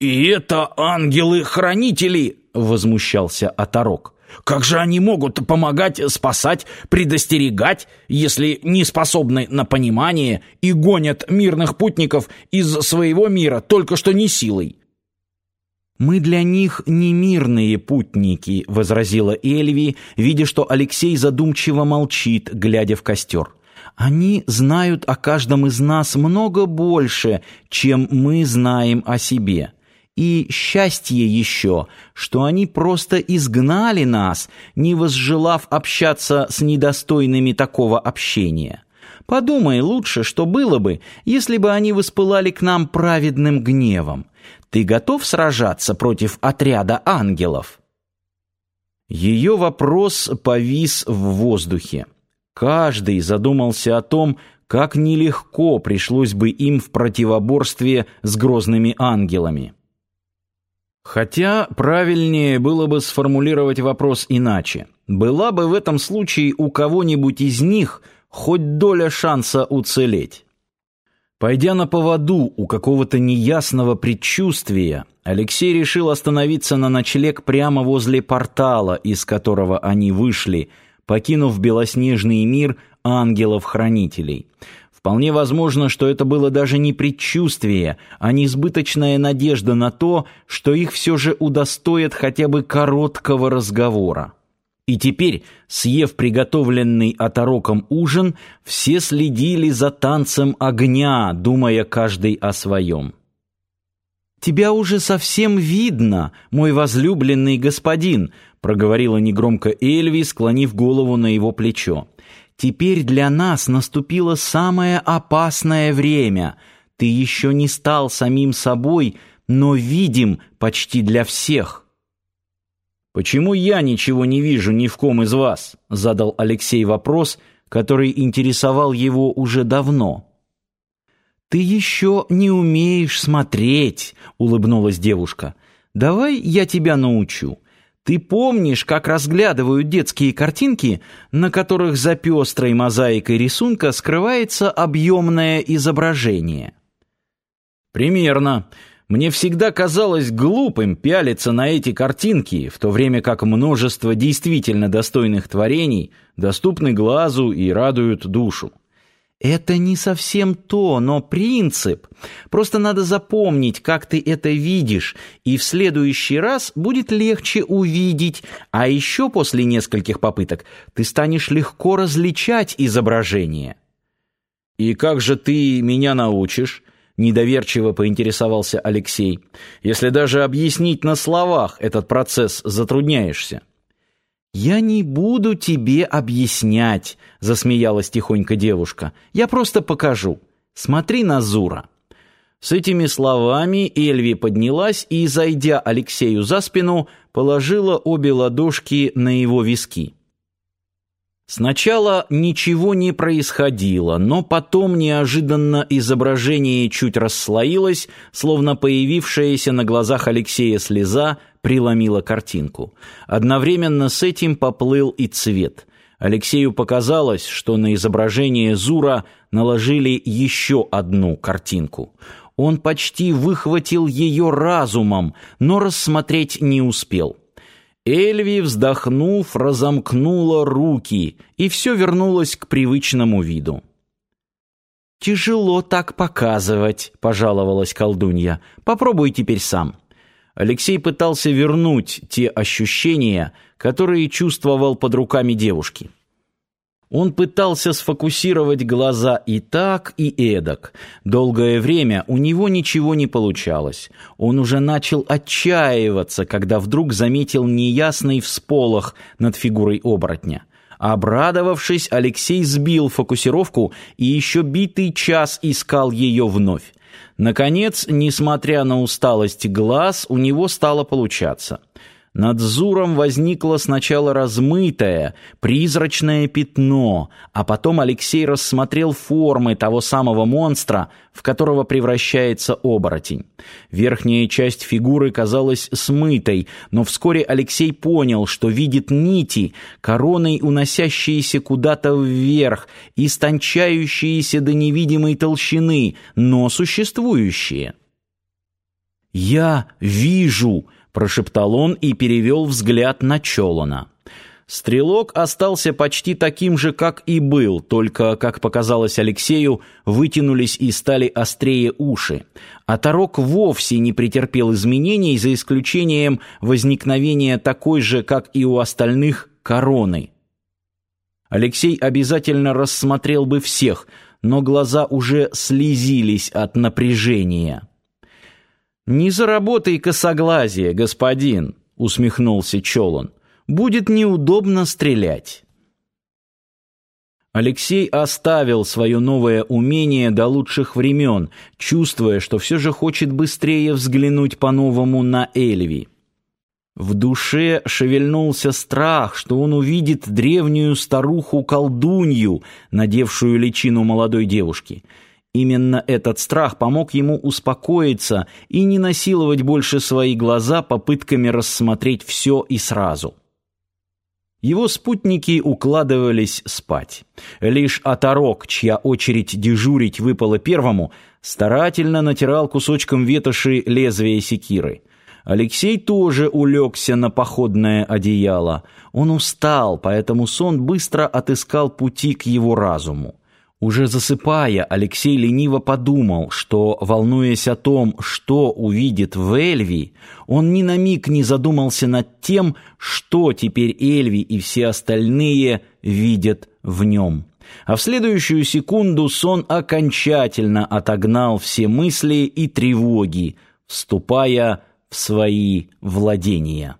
«И это ангелы-хранители!» — возмущался Оторок. «Как же они могут помогать, спасать, предостерегать, если не способны на понимание и гонят мирных путников из своего мира только что не силой?» «Мы для них не мирные путники», — возразила Эльви, видя, что Алексей задумчиво молчит, глядя в костер. «Они знают о каждом из нас много больше, чем мы знаем о себе». И счастье еще, что они просто изгнали нас, не возжелав общаться с недостойными такого общения. Подумай лучше, что было бы, если бы они воспылали к нам праведным гневом. Ты готов сражаться против отряда ангелов?» Ее вопрос повис в воздухе. Каждый задумался о том, как нелегко пришлось бы им в противоборстве с грозными ангелами. Хотя правильнее было бы сформулировать вопрос иначе. Была бы в этом случае у кого-нибудь из них хоть доля шанса уцелеть? Пойдя на поводу у какого-то неясного предчувствия, Алексей решил остановиться на ночлег прямо возле портала, из которого они вышли, покинув белоснежный мир ангелов-хранителей – Вполне возможно, что это было даже не предчувствие, а несбыточная надежда на то, что их все же удостоят хотя бы короткого разговора. И теперь, съев приготовленный отороком ужин, все следили за танцем огня, думая каждый о своем. «Тебя уже совсем видно, мой возлюбленный господин», проговорила негромко Эльви, склонив голову на его плечо. Теперь для нас наступило самое опасное время. Ты еще не стал самим собой, но видим почти для всех». «Почему я ничего не вижу ни в ком из вас?» — задал Алексей вопрос, который интересовал его уже давно. «Ты еще не умеешь смотреть», — улыбнулась девушка. «Давай я тебя научу. Ты помнишь, как разглядывают детские картинки, на которых за пестрой мозаикой рисунка скрывается объемное изображение? Примерно. Мне всегда казалось глупым пялиться на эти картинки, в то время как множество действительно достойных творений доступны глазу и радуют душу. Это не совсем то, но принцип. Просто надо запомнить, как ты это видишь, и в следующий раз будет легче увидеть, а еще после нескольких попыток ты станешь легко различать изображение. «И как же ты меня научишь?» — недоверчиво поинтересовался Алексей. «Если даже объяснить на словах этот процесс затрудняешься». «Я не буду тебе объяснять», — засмеялась тихонько девушка. «Я просто покажу. Смотри на Зура». С этими словами Эльви поднялась и, зайдя Алексею за спину, положила обе ладошки на его виски. Сначала ничего не происходило, но потом неожиданно изображение чуть расслоилось, словно появившаяся на глазах Алексея слеза преломила картинку. Одновременно с этим поплыл и цвет. Алексею показалось, что на изображение Зура наложили еще одну картинку. Он почти выхватил ее разумом, но рассмотреть не успел. Эльви, вздохнув, разомкнула руки, и все вернулось к привычному виду. «Тяжело так показывать», — пожаловалась колдунья. «Попробуй теперь сам». Алексей пытался вернуть те ощущения, которые чувствовал под руками девушки. Он пытался сфокусировать глаза и так, и эдак. Долгое время у него ничего не получалось. Он уже начал отчаиваться, когда вдруг заметил неясный всполох над фигурой оборотня. Обрадовавшись, Алексей сбил фокусировку и еще битый час искал ее вновь. Наконец, несмотря на усталость глаз, у него стало получаться – над Зуром возникло сначала размытое, призрачное пятно, а потом Алексей рассмотрел формы того самого монстра, в которого превращается оборотень. Верхняя часть фигуры казалась смытой, но вскоре Алексей понял, что видит нити, короной уносящиеся куда-то вверх, истончающиеся до невидимой толщины, но существующие. «Я вижу!» — прошептал он и перевел взгляд на Чолона. Стрелок остался почти таким же, как и был, только, как показалось Алексею, вытянулись и стали острее уши. А Тарок вовсе не претерпел изменений, за исключением возникновения такой же, как и у остальных, короны. Алексей обязательно рассмотрел бы всех, но глаза уже слезились от напряжения. «Не заработай косоглазие, господин», — усмехнулся Чолон будет неудобно стрелять. Алексей оставил свое новое умение до лучших времен, чувствуя, что все же хочет быстрее взглянуть по-новому на Эльви. В душе шевельнулся страх, что он увидит древнюю старуху-колдунью, надевшую личину молодой девушки. Именно этот страх помог ему успокоиться и не насиловать больше свои глаза попытками рассмотреть все и сразу. Его спутники укладывались спать. Лишь оторок, чья очередь дежурить выпала первому, старательно натирал кусочком ветоши лезвие секиры. Алексей тоже улегся на походное одеяло. Он устал, поэтому сон быстро отыскал пути к его разуму. Уже засыпая, Алексей лениво подумал, что, волнуясь о том, что увидит в Эльви, он ни на миг не задумался над тем, что теперь Эльви и все остальные видят в нем. А в следующую секунду сон окончательно отогнал все мысли и тревоги, вступая в свои владения.